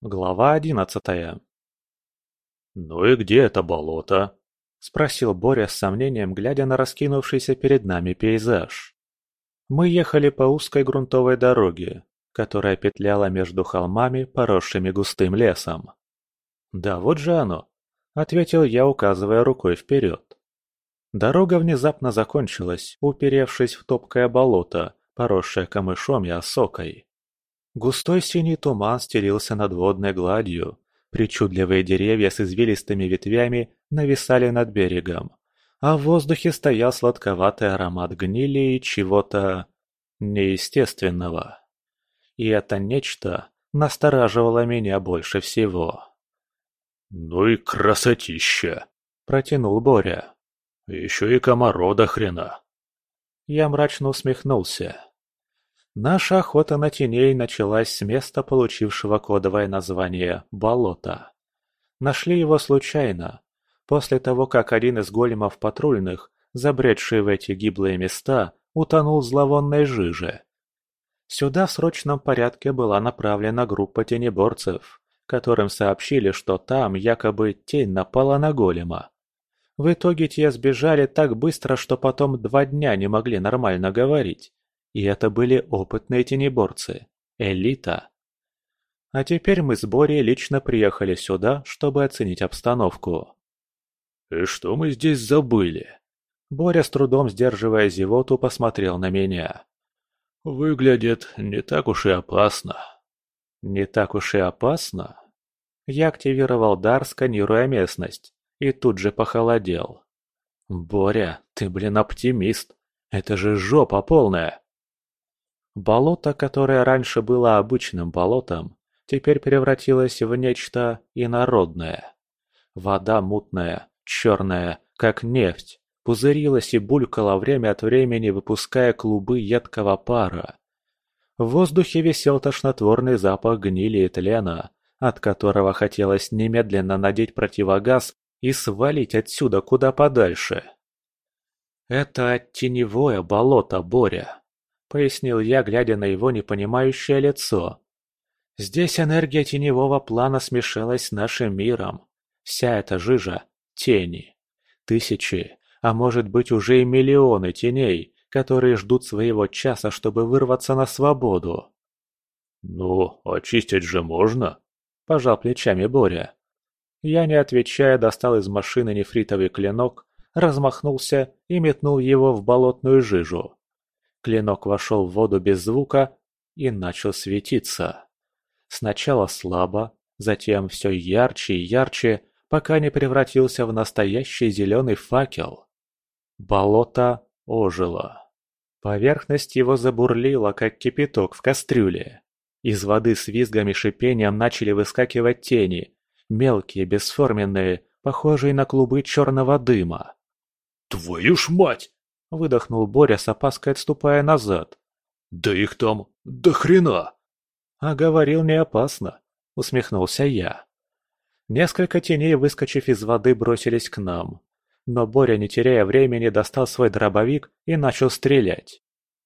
Глава одиннадцатая. «Ну и где это болото?» – спросил Боря с сомнением, глядя на раскинувшийся перед нами пейзаж. Мы ехали по узкой грунтовой дороге, которая петляла между холмами, поросшими густым лесом. «Да вот же оно», – ответил я, указывая рукой вперед. Дорога внезапно закончилась, уперевшись в топкое болото, поросшее камышом и осокой. Густой синий туман стелился над водной гладью, причудливые деревья с извилистыми ветвями нависали над берегом, а в воздухе стоял сладковатый аромат гнили и чего-то неестественного. И это нечто настораживало меня больше всего. «Ну и красотища!» – протянул Боря. «Еще и комаро до хрена!» Я мрачно усмехнулся. Наша охота на теней началась с места, получившего кодовое название «Болото». Нашли его случайно, после того, как один из големов патрульных, забредший в эти гиблые места, утонул в зловонной жиже. Сюда в срочном порядке была направлена группа тенеборцев, которым сообщили, что там якобы тень напала на голема. В итоге те сбежали так быстро, что потом два дня не могли нормально говорить. И это были опытные тенеборцы. Элита. А теперь мы с Борей лично приехали сюда, чтобы оценить обстановку. «И что мы здесь забыли?» Боря с трудом сдерживая зевоту посмотрел на меня. «Выглядит не так уж и опасно». «Не так уж и опасно?» Я активировал дар, сканируя местность, и тут же похолодел. «Боря, ты, блин, оптимист. Это же жопа полная!» Болото, которое раньше было обычным болотом, теперь превратилось в нечто инородное. Вода мутная, черная, как нефть, пузырилась и булькала время от времени, выпуская клубы едкого пара. В воздухе висел тошнотворный запах гнили и тлена, от которого хотелось немедленно надеть противогаз и свалить отсюда куда подальше. «Это теневое болото, Боря», — пояснил я, глядя на его непонимающее лицо. «Здесь энергия теневого плана смешалась с нашим миром. Вся эта жижа — тени. Тысячи, а может быть уже и миллионы теней, которые ждут своего часа, чтобы вырваться на свободу». «Ну, очистить же можно?» – пожал плечами Боря. Я, не отвечая, достал из машины нефритовый клинок, размахнулся и метнул его в болотную жижу. Клинок вошел в воду без звука и начал светиться. Сначала слабо, затем все ярче и ярче, пока не превратился в настоящий зеленый факел. Болото ожило. Поверхность его забурлила, как кипяток в кастрюле. Из воды с визгом и шипением начали выскакивать тени, мелкие, бесформенные, похожие на клубы черного дыма. «Твою ж мать!» – выдохнул Боря с опаской отступая назад. «Да их там до хрена!» «А говорил не опасно», – усмехнулся я. Несколько теней, выскочив из воды, бросились к нам. Но Боря, не теряя времени, достал свой дробовик и начал стрелять.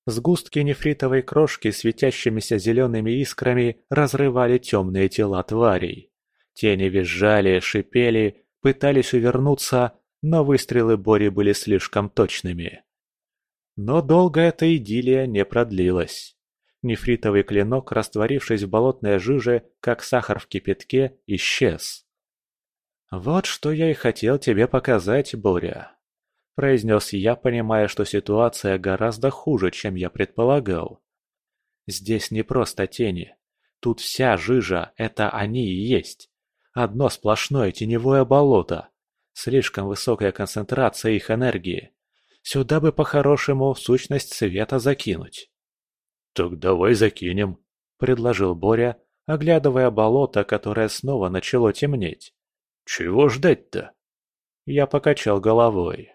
Сгустки нефритовой крошки, светящимися зелеными искрами, разрывали темные тела тварей. Тени визжали, шипели, пытались увернуться, но выстрелы Бори были слишком точными. Но долго эта идиллия не продлилась. Нефритовый клинок, растворившись в болотной жиже, как сахар в кипятке, исчез. «Вот что я и хотел тебе показать, Боря», – произнес я, понимая, что ситуация гораздо хуже, чем я предполагал. «Здесь не просто тени. Тут вся жижа – это они и есть. Одно сплошное теневое болото. Слишком высокая концентрация их энергии. Сюда бы по-хорошему сущность света закинуть. «Так давай закинем», — предложил Боря, оглядывая болото, которое снова начало темнеть. «Чего ждать-то?» Я покачал головой.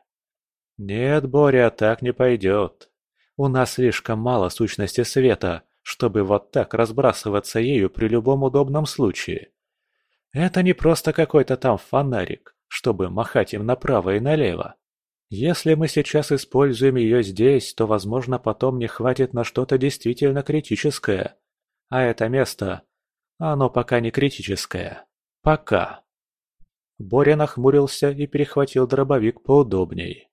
«Нет, Боря, так не пойдет. У нас слишком мало сущности света, чтобы вот так разбрасываться ею при любом удобном случае. Это не просто какой-то там фонарик, чтобы махать им направо и налево. Если мы сейчас используем ее здесь, то, возможно, потом не хватит на что-то действительно критическое. А это место... Оно пока не критическое. Пока. Боря нахмурился и перехватил дробовик поудобней.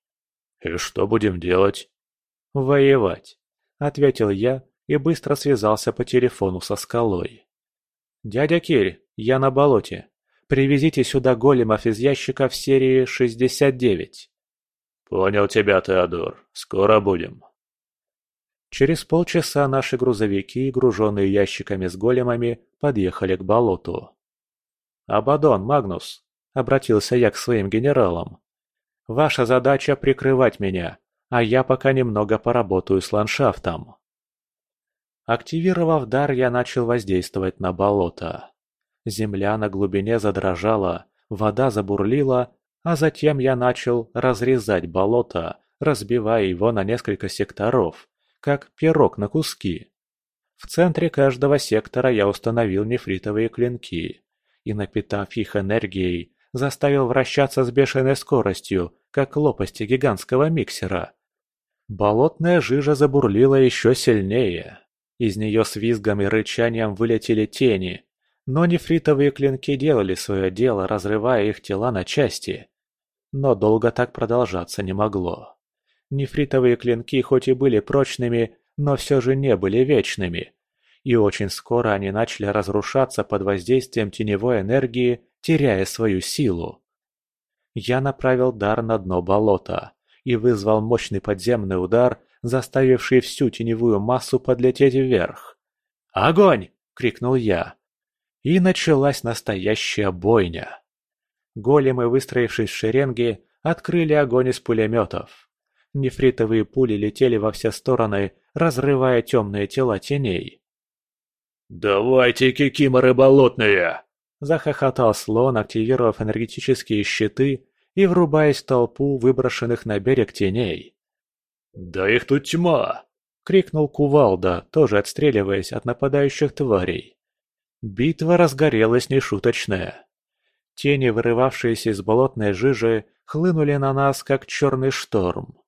«И что будем делать?» «Воевать», — ответил я и быстро связался по телефону со скалой. «Дядя Кирь, я на болоте. Привезите сюда големов из ящика в серии 69». «Понял тебя, Теодор. Скоро будем». Через полчаса наши грузовики, груженные ящиками с големами, подъехали к болоту. «Абадон, Магнус», — обратился я к своим генералам. «Ваша задача — прикрывать меня, а я пока немного поработаю с ландшафтом». Активировав дар, я начал воздействовать на болото. Земля на глубине задрожала, вода забурлила, а затем я начал разрезать болото, разбивая его на несколько секторов, как пирог на куски. В центре каждого сектора я установил нефритовые клинки и, напитав их энергией, заставил вращаться с бешеной скоростью, как лопасти гигантского миксера. Болотная жижа забурлила еще сильнее. Из нее с визгом и рычанием вылетели тени, но нефритовые клинки делали свое дело, разрывая их тела на части. Но долго так продолжаться не могло. Нефритовые клинки хоть и были прочными, но все же не были вечными. И очень скоро они начали разрушаться под воздействием теневой энергии, теряя свою силу. Я направил дар на дно болота и вызвал мощный подземный удар, заставивший всю теневую массу подлететь вверх. «Огонь!» — крикнул я. И началась настоящая бойня. Големы, выстроившись в шеренги, открыли огонь из пулеметов. Нефритовые пули летели во все стороны, разрывая темные тела теней. «Давайте, кикиморы болотные!» Захохотал слон, активировав энергетические щиты и врубаясь в толпу выброшенных на берег теней. «Да их тут тьма!» — крикнул Кувалда, тоже отстреливаясь от нападающих тварей. Битва разгорелась нешуточная. Тени, вырывавшиеся из болотной жижи, хлынули на нас, как черный шторм.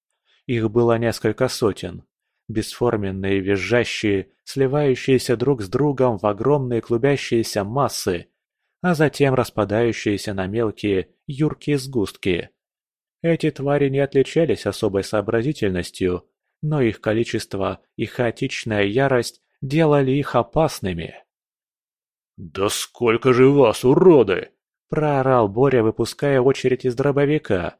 Их было несколько сотен. Бесформенные, визжащие, сливающиеся друг с другом в огромные клубящиеся массы, а затем распадающиеся на мелкие, юркие сгустки. Эти твари не отличались особой сообразительностью, но их количество и хаотичная ярость делали их опасными. «Да сколько же вас, уроды!» – проорал Боря, выпуская очередь из дробовика.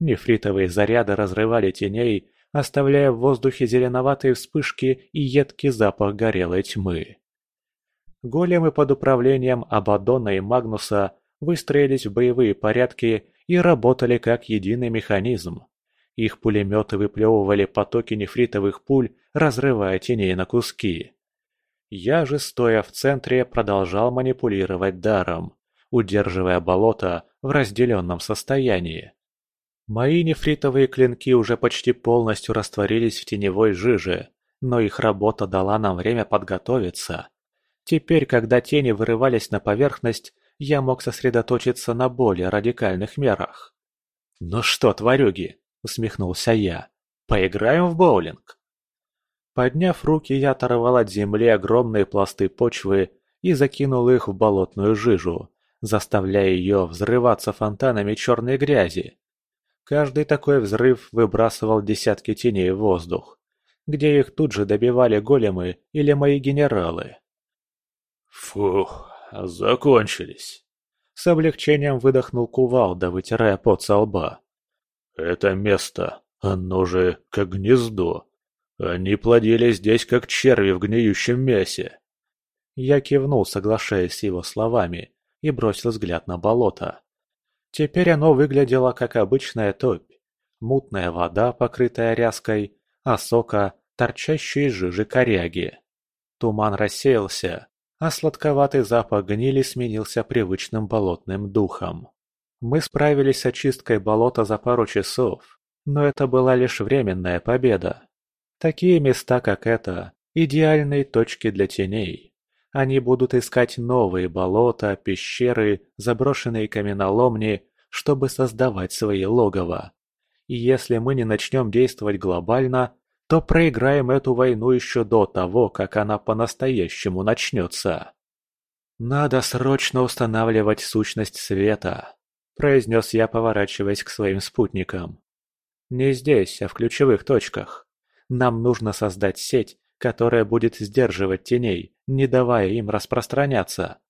Нефритовые заряды разрывали теней, оставляя в воздухе зеленоватые вспышки и едкий запах горелой тьмы. Големы под управлением Абадона и Магнуса выстроились в боевые порядки и работали как единый механизм. Их пулеметы выплевывали потоки нефритовых пуль, разрывая теней на куски. Я же, стоя в центре, продолжал манипулировать даром, удерживая болото в разделенном состоянии. Мои нефритовые клинки уже почти полностью растворились в теневой жиже, но их работа дала нам время подготовиться. Теперь, когда тени вырывались на поверхность, я мог сосредоточиться на более радикальных мерах. «Ну что, тварюги?» – усмехнулся я. «Поиграем в боулинг?» Подняв руки, я оторвал от земли огромные пласты почвы и закинул их в болотную жижу, заставляя ее взрываться фонтанами черной грязи. Каждый такой взрыв выбрасывал десятки теней в воздух, где их тут же добивали големы или мои генералы. «Фух, закончились!» С облегчением выдохнул кувалда, вытирая пот со лба. «Это место, оно же как гнездо. Они плодили здесь, как черви в гниющем мясе». Я кивнул, соглашаясь с его словами, и бросил взгляд на болото. Теперь оно выглядело как обычная топь. Мутная вода, покрытая ряской, а сока, торчащие из жижи коряги. Туман рассеялся, а сладковатый запах гнили сменился привычным болотным духом. Мы справились с очисткой болота за пару часов, но это была лишь временная победа. Такие места, как это, идеальные точки для теней. Они будут искать новые болота, пещеры, заброшенные каменоломни, чтобы создавать свои логово. И если мы не начнем действовать глобально, то проиграем эту войну еще до того, как она по-настоящему начнется. «Надо срочно устанавливать сущность света», – произнес я, поворачиваясь к своим спутникам. «Не здесь, а в ключевых точках. Нам нужно создать сеть, которая будет сдерживать теней, не давая им распространяться.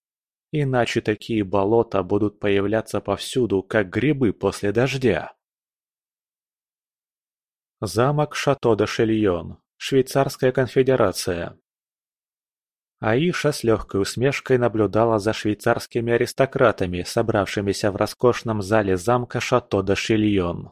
Иначе такие болота будут появляться повсюду, как грибы после дождя». Замок Шато-де-Шельон, Швейцарская конфедерация. Аиша с легкой усмешкой наблюдала за швейцарскими аристократами, собравшимися в роскошном зале замка Шато-де-Шильон.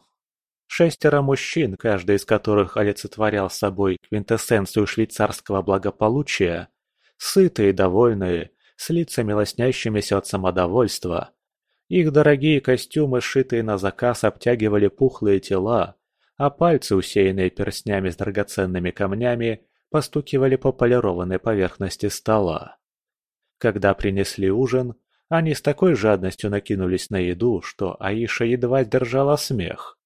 Шестеро мужчин, каждый из которых олицетворял собой квинтэссенцию швейцарского благополучия, сытые и довольные, с лицами лоснящимися от самодовольства. Их дорогие костюмы, сшитые на заказ, обтягивали пухлые тела, а пальцы, усеянные перстнями с драгоценными камнями, постукивали по полированной поверхности стола. Когда принесли ужин, они с такой жадностью накинулись на еду, что Аиша едва сдержала смех.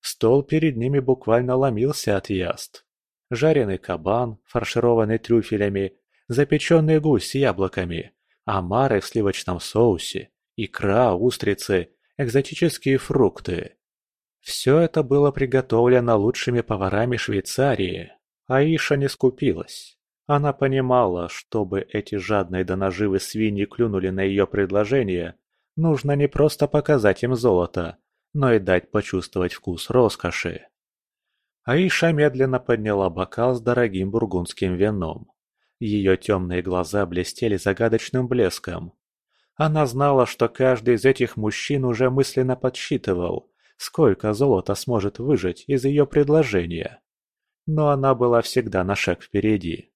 Стол перед ними буквально ломился от яств. Жареный кабан, фаршированный трюфелями, запеченный гусь с яблоками, омары в сливочном соусе, икра, устрицы, экзотические фрукты. Все это было приготовлено лучшими поварами Швейцарии. Аиша не скупилась. Она понимала, чтобы эти жадные до наживы свиньи клюнули на ее предложение, нужно не просто показать им золото, но и дать почувствовать вкус роскоши. Аиша медленно подняла бокал с дорогим бургундским вином. Ее темные глаза блестели загадочным блеском. Она знала, что каждый из этих мужчин уже мысленно подсчитывал, сколько золота сможет выжать из ее предложения. Но она была всегда на шаг впереди.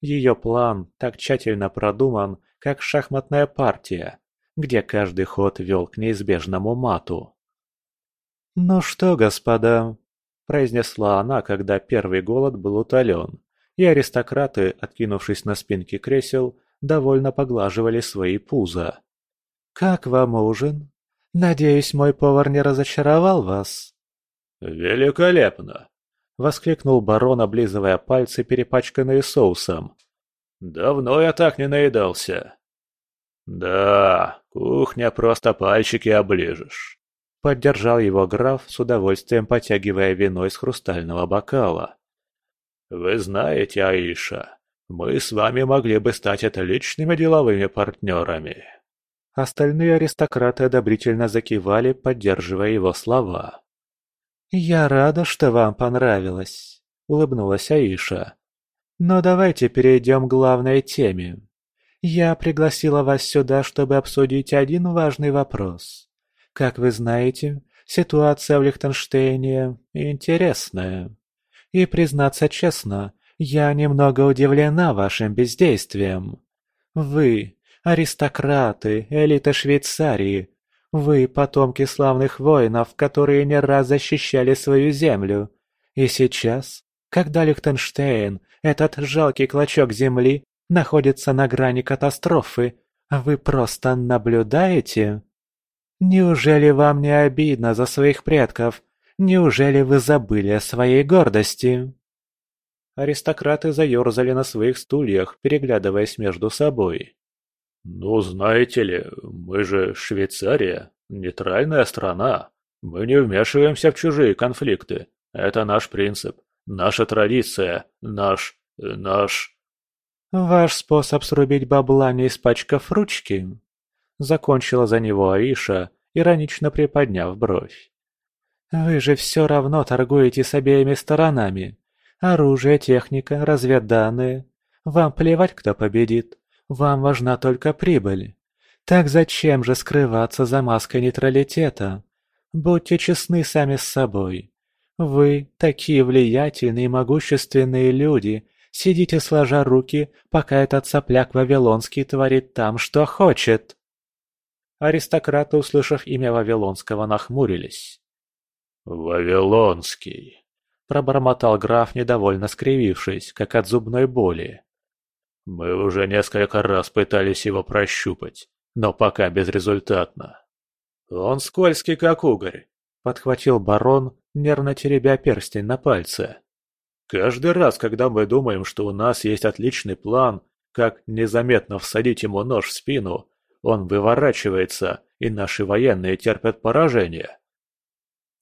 Ее план так тщательно продуман, как шахматная партия, где каждый ход вел к неизбежному мату. «Ну что, господа», – произнесла она, когда первый голод был утолен, и аристократы, откинувшись на спинки кресел, довольно поглаживали свои пузо. «Как вам ужин?» Надеюсь, мой повар не разочаровал вас?» «Великолепно!» — воскликнул барон, облизывая пальцы, перепачканные соусом. «Давно я так не наедался». «Да, кухня просто пальчики оближешь», — поддержал его граф, с удовольствием потягивая вино из хрустального бокала. «Вы знаете, Аиша, мы с вами могли бы стать отличными деловыми партнерами». Остальные аристократы одобрительно закивали, поддерживая его слова. «Я рада, что вам понравилось», — улыбнулась Аиша. «Но давайте перейдем к главной теме. Я пригласила вас сюда, чтобы обсудить один важный вопрос. Как вы знаете, ситуация в Лихтенштейне интересная. И, признаться честно, я немного удивлена вашим бездействием. Вы, Аристократы, элита Швейцарии. Вы потомки славных воинов, которые не раз защищали свою землю. И сейчас, когда Лихтенштейн, этот жалкий клочок земли, находится на грани катастрофы, вы просто наблюдаете? Неужели вам не обидно за своих предков? Неужели вы забыли о своей гордости?» Аристократы заерзали на своих стульях, переглядываясь между собой. «Ну, знаете ли, мы же Швейцария, нейтральная страна. Мы не вмешиваемся в чужие конфликты. Это наш принцип, наша традиция, наш... наш...» «Ваш способ срубить бабла, не испачкав ручки?» Закончила за него Аиша, иронично приподняв бровь. «Вы же все равно торгуете с обеими сторонами. Оружие, техника, разведданные. Вам плевать, кто победит. Вам важна только прибыль. Так зачем же скрываться за маской нейтралитета? Будьте честны сами с собой. Вы, такие влиятельные и могущественные люди, сидите сложа руки, пока этот сопляк Вавилонский творит там, что хочет. Аристократы, услышав имя Вавилонского, нахмурились. «Вавилонский», — пробормотал граф, недовольно скривившись, как от зубной боли. Мы уже несколько раз пытались его прощупать, но пока безрезультатно. Он скользкий, как угорь, подхватил барон, нервно теребя перстень на пальце. Каждый раз, когда мы думаем, что у нас есть отличный план, как незаметно всадить ему нож в спину, он выворачивается, и наши военные терпят поражение.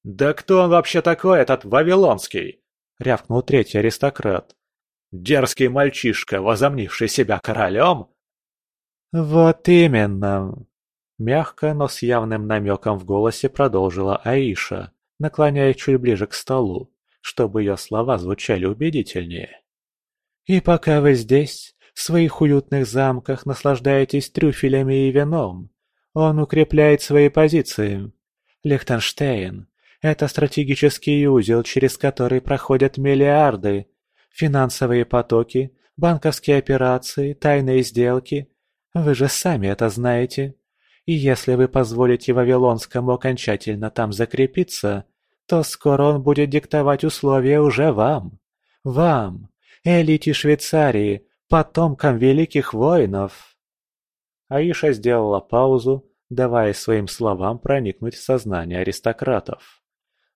«Да кто он вообще такой, этот Вавилонский?» — рявкнул третий аристократ. «Дерзкий мальчишка, возомнивший себя королем?» «Вот именно!» Мягко, но с явным намеком в голосе продолжила Аиша, наклоняясь чуть ближе к столу, чтобы ее слова звучали убедительнее. «И пока вы здесь, в своих уютных замках наслаждаетесь трюфелями и вином, он укрепляет свои позиции. Лихтенштейн – это стратегический узел, через который проходят миллиарды. Финансовые потоки, банковские операции, тайные сделки. Вы же сами это знаете. И если вы позволите Вавилонскому окончательно там закрепиться, то скоро он будет диктовать условия уже вам. Вам, элите Швейцарии, потомкам великих воинов. Аиша сделала паузу, давая своим словам проникнуть в сознание аристократов.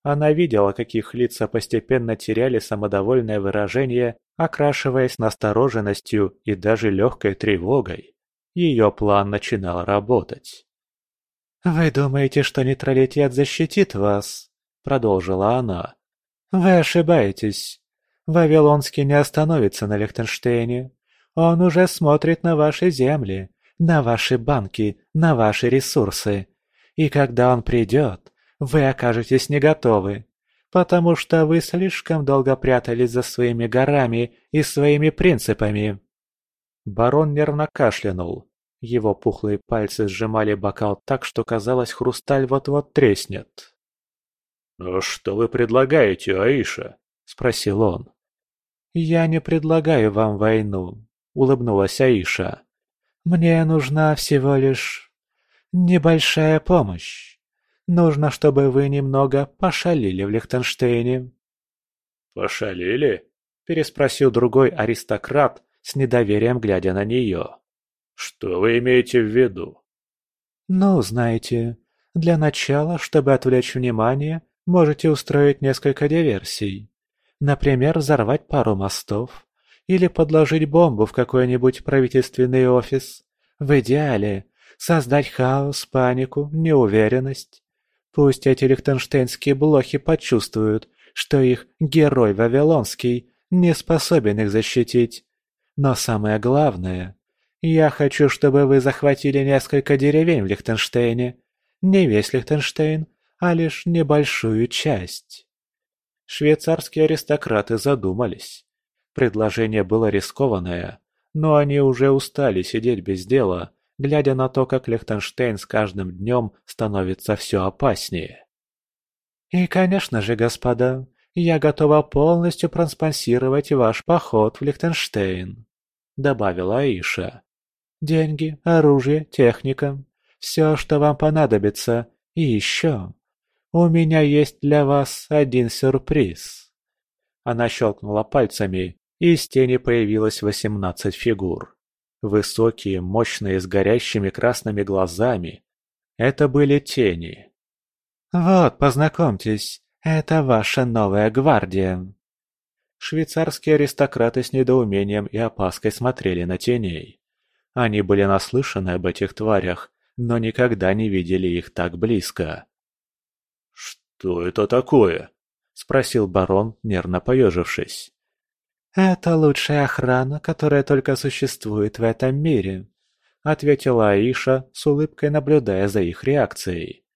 Она видела, как их лица постепенно теряли самодовольное выражение, окрашиваясь настороженностью и даже легкой тревогой. Ее план начинал работать. «Вы думаете, что нейтралитет защитит вас?» – продолжила она. «Вы ошибаетесь. Вавилонский не остановится на Лихтенштейне. Он уже смотрит на ваши земли, на ваши банки, на ваши ресурсы. И когда он придет, вы окажетесь не готовы, потому что вы слишком долго прятались за своими горами и своими принципами. Барон нервно кашлянул. Его пухлые пальцы сжимали бокал так, что казалось, хрусталь вот-вот треснет. «Ну что вы предлагаете, Аиша?» – спросил он. «Я не предлагаю вам войну», – улыбнулась Аиша. «Мне нужна всего лишь небольшая помощь. Нужно, чтобы вы немного пошалили в Лихтенштейне». «Пошалили?» – переспросил другой аристократ, с недоверием глядя на нее. «Что вы имеете в виду?» «Ну, знаете, для начала, чтобы отвлечь внимание, можете устроить несколько диверсий. Например, взорвать пару мостов или подложить бомбу в какой-нибудь правительственный офис. В идеале создать хаос, панику, неуверенность. Пусть эти лихтенштейнские блохи почувствуют, что их герой Вавилонский не способен их защитить. Но самое главное, я хочу, чтобы вы захватили несколько деревень в Лихтенштейне. Не весь Лихтенштейн, а лишь небольшую часть. Швейцарские аристократы задумались. Предложение было рискованное, но они уже устали сидеть без дела, глядя на то, как Лихтенштейн с каждым днем становится все опаснее. «И, конечно же, господа, я готова полностью проспонсировать ваш поход в Лихтенштейн», — добавила Аиша. «Деньги, оружие, техника — все, что вам понадобится, и еще. У меня есть для вас один сюрприз». Она щелкнула пальцами, из тени появилось восемнадцать фигур. Высокие, мощные, с горящими красными глазами. Это были тени. «Вот, познакомьтесь, это ваша новая гвардия». Швейцарские аристократы с недоумением и опаской смотрели на теней. Они были наслышаны об этих тварях, но никогда не видели их так близко. «Что это такое?» – спросил барон, нервно поежившись. «Это лучшая охрана, которая только существует в этом мире», — ответила Аиша, с улыбкой наблюдая за их реакцией.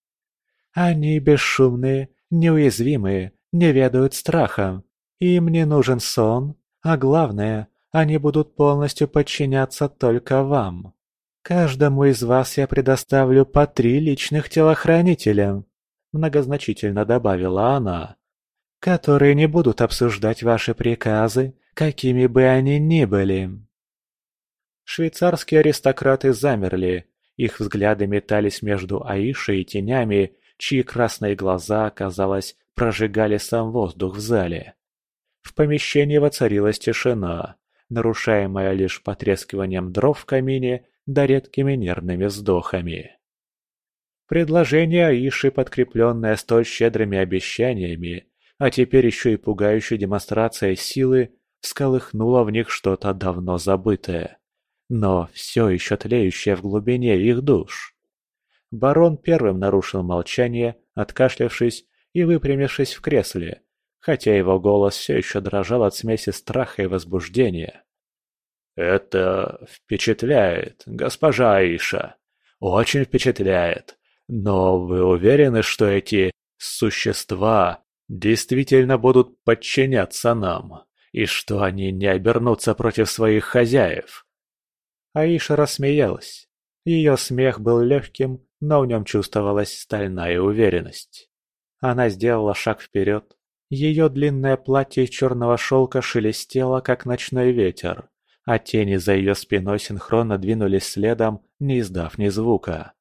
«Они бесшумные, неуязвимые, не ведают страха. Им не нужен сон, а главное, они будут полностью подчиняться только вам. Каждому из вас я предоставлю по три личных телохранителя», — многозначительно добавила она, «которые не будут обсуждать ваши приказы какими бы они ни были. Швейцарские аристократы замерли, их взгляды метались между Аишей и тенями, чьи красные глаза, казалось, прожигали сам воздух в зале. В помещении воцарилась тишина, нарушаемая лишь потрескиванием дров в камине да редкими нервными вздохами. Предложение Аиши, подкрепленное столь щедрыми обещаниями, а теперь еще и пугающей демонстрацией силы, всколыхнуло в них что-то давно забытое. но все еще тлеющее в глубине их душ. Барон первым нарушил молчание, откашлявшись и выпрямившись в кресле, хотя его голос все еще дрожал от смеси страха и возбуждения. «Это впечатляет, госпожа Аиша. Очень впечатляет. Но вы уверены, что эти существа действительно будут подчиняться нам, и что они не обернутся против своих хозяев?» Аиша рассмеялась. Ее смех был легким, но в нем чувствовалась стальная уверенность. Она сделала шаг вперед. Ее длинное платье из черного шелка шелестело, как ночной ветер а тени за ее спиной синхронно двинулись следом, не издав ни звука.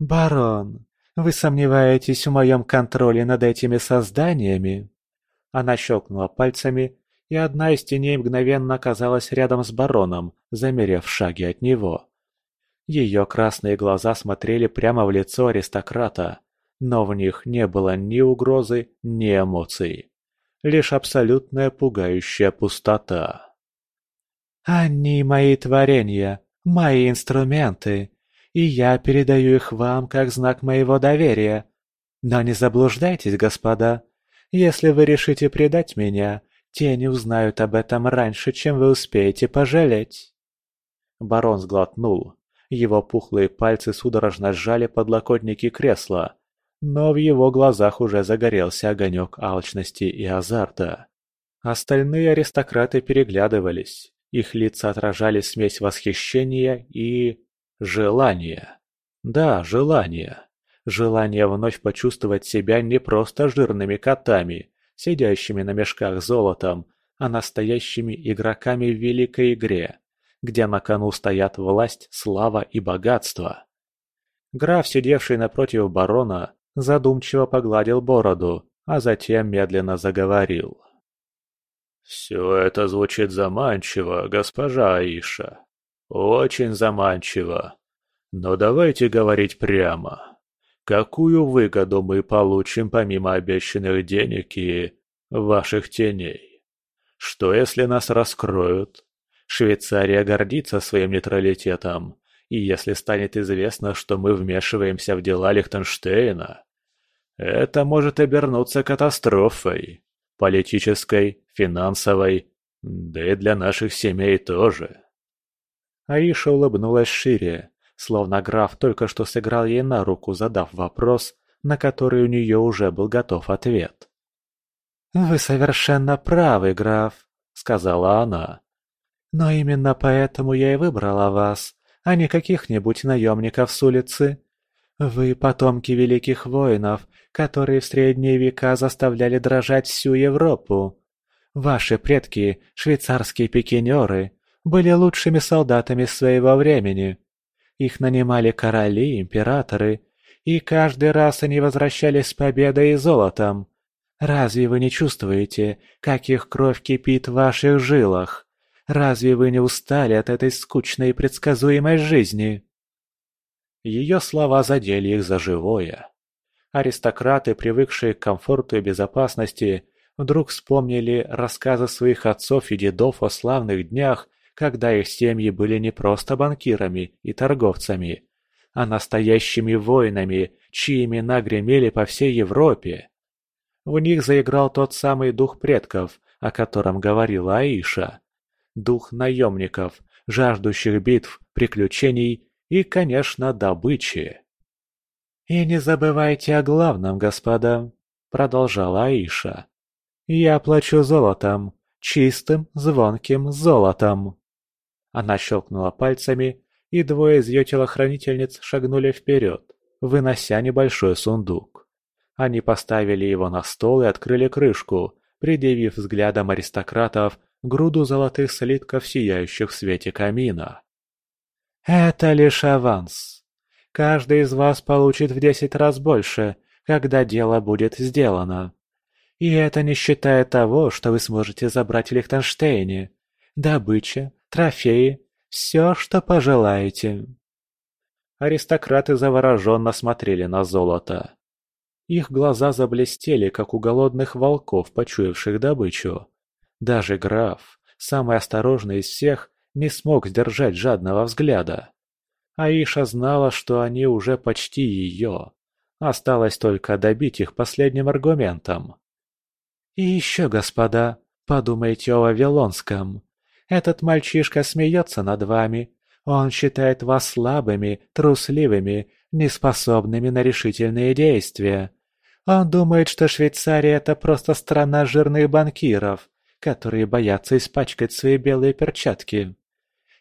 «Барон, вы сомневаетесь в моем контроле над этими созданиями?» Она щелкнула пальцами, и одна из теней мгновенно оказалась рядом с бароном, замерев в шаге от него. Ее красные глаза смотрели прямо в лицо аристократа, но в них не было ни угрозы, ни эмоций. Лишь абсолютная пугающая пустота. Они мои творения, мои инструменты, и я передаю их вам как знак моего доверия. Но не заблуждайтесь, господа. Если вы решите предать меня, тени узнают об этом раньше, чем вы успеете пожалеть. Барон сглотнул. Его пухлые пальцы судорожно сжали подлокотники кресла, но в его глазах уже загорелся огонек алчности и азарта. Остальные аристократы переглядывались. Их лица отражали смесь восхищения и... желания. Да, желания. Желание вновь почувствовать себя не просто жирными котами, сидящими на мешках золотом, а настоящими игроками в великой игре, где на кону стоят власть, слава и богатство. Граф, сидевший напротив барона, задумчиво погладил бороду, а затем медленно заговорил. «Все это звучит заманчиво, госпожа Аиша. Очень заманчиво. Но давайте говорить прямо. Какую выгоду мы получим помимо обещанных денег и ваших теней? Что если нас раскроют? Швейцария гордится своим нейтралитетом, и если станет известно, что мы вмешиваемся в дела Лихтенштейна, это может обернуться катастрофой. Политической, финансовой, да и для наших семей тоже. Аиша улыбнулась шире, словно граф только что сыграл ей на руку, задав вопрос, на который у нее уже был готов ответ. «Вы совершенно правы, граф», — сказала она. «Но именно поэтому я и выбрала вас, а не каких-нибудь наемников с улицы. Вы потомки великих воинов, которые в средние века заставляли дрожать всю Европу. Ваши предки, швейцарские пикинеры, были лучшими солдатами своего времени. Их нанимали короли, императоры, и каждый раз они возвращались с победой и золотом. Разве вы не чувствуете, как их кровь кипит в ваших жилах? Разве вы не устали от этой скучной и предсказуемой жизни?» Ее слова задели их за живое. Аристократы, привыкшие к комфорту и безопасности, вдруг вспомнили рассказы своих отцов и дедов о славных днях, когда их семьи были не просто банкирами и торговцами, а настоящими воинами, чьи имена гремели по всей Европе. В них заиграл тот самый дух предков, о котором говорила Аиша. Дух наемников, жаждущих битв, приключений и, конечно, добычи. «И не забывайте о главном, господа», — продолжала Аиша. «Я плачу золотом, чистым, звонким золотом». Она щелкнула пальцами, и двое из ее телохранительниц шагнули вперед, вынося небольшой сундук. Они поставили его на стол и открыли крышку, предъявив взглядом аристократов груду золотых слитков, сияющих в свете камина. Это лишь аванс. Каждый из вас получит в десять раз больше, когда дело будет сделано. И это не считая того, что вы сможете забрать в Лихтенштейне. Добыча, трофеи, все, что пожелаете. Аристократы завороженно смотрели на золото. Их глаза заблестели, как у голодных волков, почуявших добычу. Даже граф, самый осторожный из всех, не смог сдержать жадного взгляда. Аиша знала, что они уже почти ее. Осталось только добить их последним аргументом. «И еще, господа, подумайте о Вавилонском. Этот мальчишка смеется над вами. Он считает вас слабыми, трусливыми, неспособными на решительные действия. Он думает, что Швейцария – это просто страна жирных банкиров, которые боятся испачкать свои белые перчатки.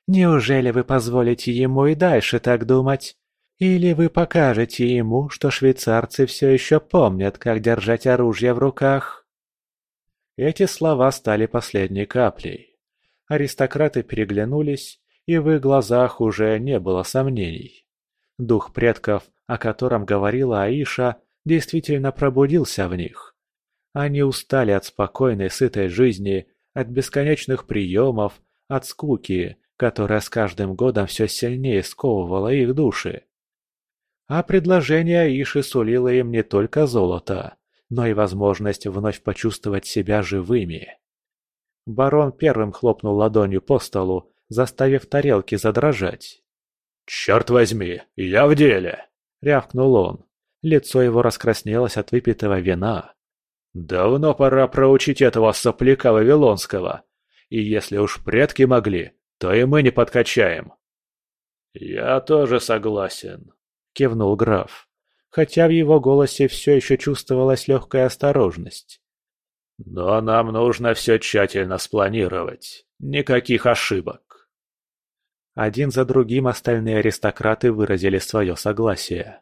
Неужели вы позволите ему и дальше так думать? Или вы покажете ему, что швейцарцы все еще помнят, как держать оружие в руках? Эти слова стали последней каплей. Аристократы переглянулись, и в их глазах уже не было сомнений. Дух предков, о котором говорила Аиша, действительно пробудился в них. Они устали от спокойной, сытой жизни, от бесконечных приемов, от скуки, которая с каждым годом все сильнее сковывала их души. А предложение Аиши сулило им не только золото, но и возможность вновь почувствовать себя живыми. Барон первым хлопнул ладонью по столу, заставив тарелки задрожать. «Черт возьми, я в деле!» — рявкнул он. Лицо его раскраснелось от выпитого вина. «Давно пора проучить этого сопляка Вавилонского. И если уж предки могли, то и мы не подкачаем». «Я тоже согласен», — кивнул граф, хотя в его голосе все еще чувствовалась легкая осторожность. «Но нам нужно все тщательно спланировать. Никаких ошибок». Один за другим остальные аристократы выразили свое согласие.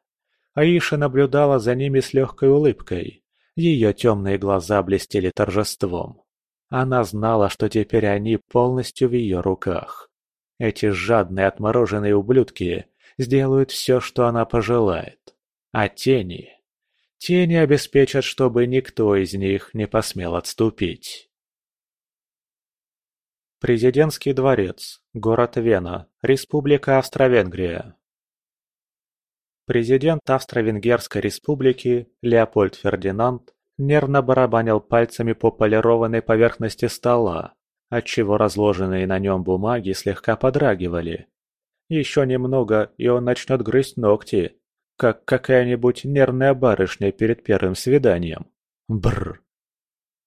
Аиша наблюдала за ними с легкой улыбкой. Ее темные глаза блестели торжеством. Она знала, что теперь они полностью в ее руках. Эти жадные отмороженные ублюдки сделают все, что она пожелает. А тени... Тени обеспечат, чтобы никто из них не посмел отступить. Президентский дворец, город Вена, Республика Австро-Венгрия. Президент Австро-Венгерской республики Леопольд Фердинанд нервно барабанил пальцами по полированной поверхности стола, отчего разложенные на нем бумаги слегка подрагивали. Еще немного, и он начнет грызть ногти, как какая-нибудь нервная барышня перед первым свиданием. Бррр.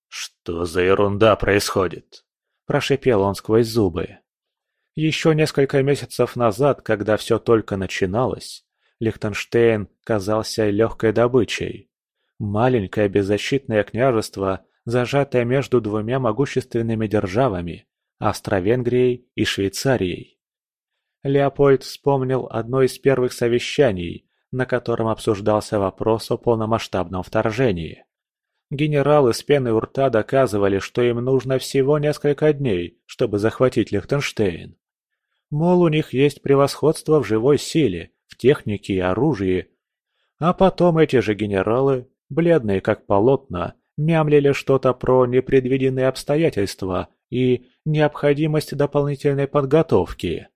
«Что за ерунда происходит?» – прошипел он сквозь зубы. Еще несколько месяцев назад, когда все только начиналось, Лихтенштейн казался легкой добычей. Маленькое беззащитное княжество, зажатое между двумя могущественными державами – Австро-Венгрией и Швейцарией. Леопольд вспомнил одно из первых совещаний, на котором обсуждался вопрос о полномасштабном вторжении. Генералы с пеной у рта доказывали, что им нужно всего несколько дней, чтобы захватить Лихтенштейн. Мол, у них есть превосходство в живой силе, в технике и оружии. А потом эти же генералы бледные как полотна, мямлили что-то про непредвиденные обстоятельства и необходимость дополнительной подготовки.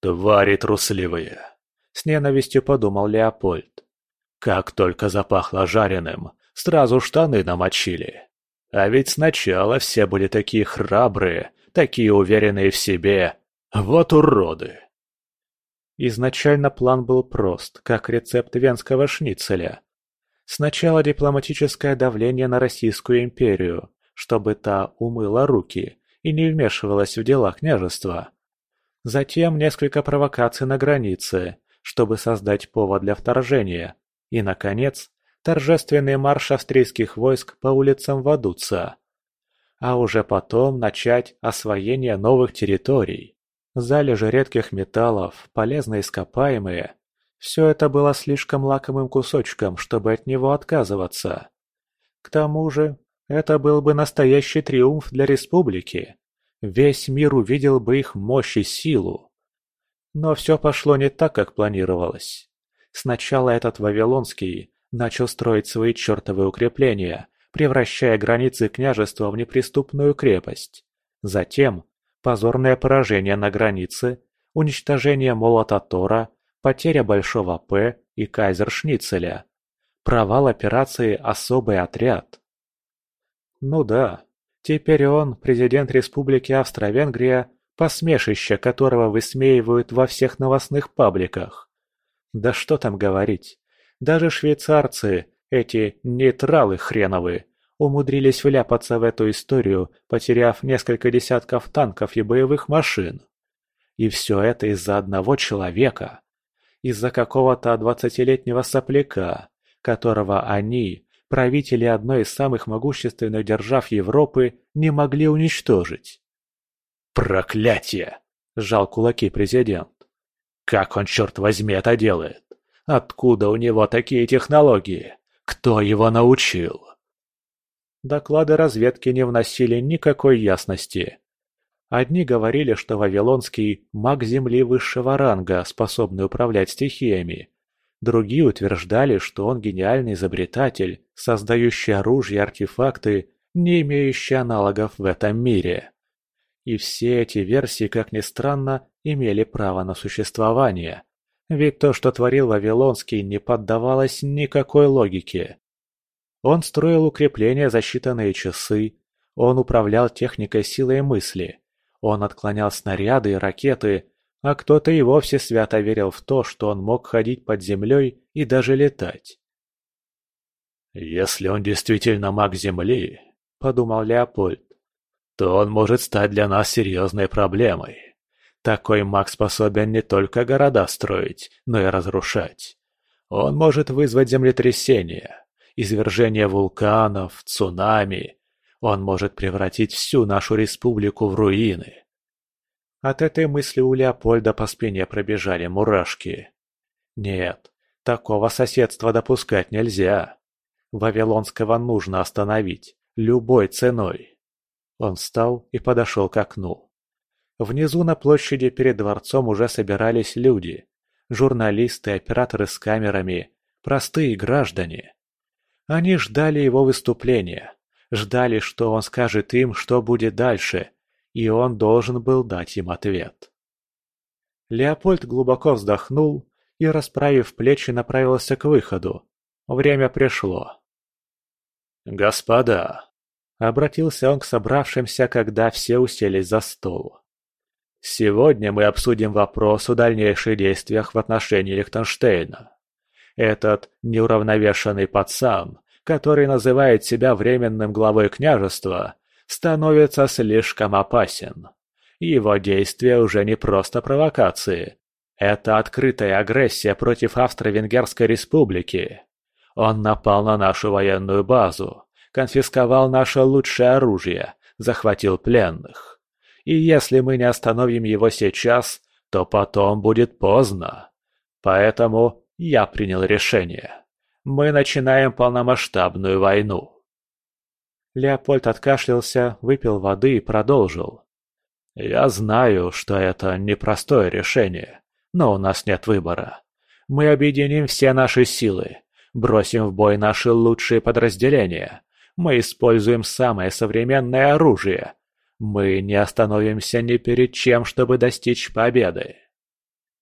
«Твари трусливые!» — с ненавистью подумал Леопольд. «Как только запахло жареным, сразу штаны намочили. А ведь сначала все были такие храбрые, такие уверенные в себе. Вот уроды!» Изначально план был прост, как рецепт венского шницеля. Сначала дипломатическое давление на Российскую империю, чтобы та умыла руки и не вмешивалась в дела княжества. Затем несколько провокаций на границе, чтобы создать повод для вторжения. И, наконец, торжественный марш австрийских войск по улицам Вадуца. А уже потом начать освоение новых территорий. Залежи редких металлов, полезные ископаемые, все это было слишком лакомым кусочком, чтобы от него отказываться. К тому же, это был бы настоящий триумф для республики. Весь мир увидел бы их мощь и силу. Но все пошло не так, как планировалось. Сначала этот Вавилонский начал строить свои чертовы укрепления, превращая границы княжества в неприступную крепость. Затем позорное поражение на границе, уничтожение молота Тора потеря Большого П и Кайзершницеля, провал операции «Особый отряд». Ну да, теперь он, президент Республики Австро-Венгрия, посмешище которого высмеивают во всех новостных пабликах. Да что там говорить, даже швейцарцы, эти нейтралы хреновы, умудрились вляпаться в эту историю, потеряв несколько десятков танков и боевых машин. И все это из-за одного человека. Из-за какого-то двадцатилетнего сопляка, которого они, правители одной из самых могущественных держав Европы, не могли уничтожить. «Проклятие!» – сжал кулаки президент. «Как он, черт возьми, это делает? Откуда у него такие технологии? Кто его научил?» Доклады разведки не вносили никакой ясности. Одни говорили, что Вавилонский – маг Земли высшего ранга, способный управлять стихиями. Другие утверждали, что он гениальный изобретатель, создающий оружие и артефакты, не имеющие аналогов в этом мире. И все эти версии, как ни странно, имели право на существование. Ведь то, что творил Вавилонский, не поддавалось никакой логике. Он строил укрепления за считанные часы, он управлял техникой силой мысли, он отклонял снаряды и ракеты, а кто-то и вовсе свято верил в то, что он мог ходить под землей и даже летать. «Если он действительно маг Земли», — подумал Леопольд, — «то он может стать для нас серьезной проблемой. Такой маг способен не только города строить, но и разрушать. Он может вызвать землетрясения, извержение вулканов, цунами. Он может превратить всю нашу республику в руины. От этой мысли у Леопольда по спине пробежали мурашки. Нет, такого соседства допускать нельзя. Вавилонского нужно остановить, любой ценой. Он встал и подошел к окну. Внизу на площади перед дворцом уже собирались люди. Журналисты, операторы с камерами, простые граждане. Они ждали его выступления, ждали, что он скажет им, что будет дальше, и он должен был дать им ответ. Леопольд глубоко вздохнул и, расправив плечи, направился к выходу. Время пришло. «Господа!» — обратился он к собравшимся, когда все уселись за стол. «Сегодня мы обсудим вопрос о дальнейших действиях в отношении Лихтенштейна. Этот неуравновешенный пацан, который называет себя временным главой княжества, становится слишком опасен. Его действия уже не просто провокации. Это открытая агрессия против Австро-Венгерской республики. Он напал на нашу военную базу, конфисковал наше лучшее оружие, захватил пленных. И если мы не остановим его сейчас, то потом будет поздно. Поэтому я принял решение. Мы начинаем полномасштабную войну. Леопольд откашлялся, выпил воды и продолжил. Я знаю, что это непростое решение, но у нас нет выбора. Мы объединим все наши силы, бросим в бой наши лучшие подразделения. Мы используем самое современное оружие. Мы не остановимся ни перед чем, чтобы достичь победы.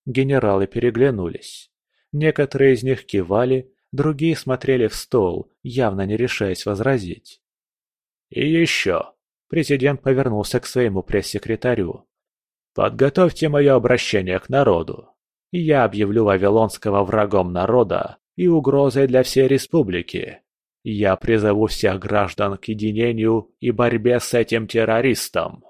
Генералы переглянулись. Некоторые из них кивали, другие смотрели в стол, явно не решаясь возразить. «И еще!» – президент повернулся к своему пресс-секретарю. «Подготовьте мое обращение к народу. Я объявлю Вавилонского врагом народа и угрозой для всей республики. Я призову всех граждан к единению и борьбе с этим террористом».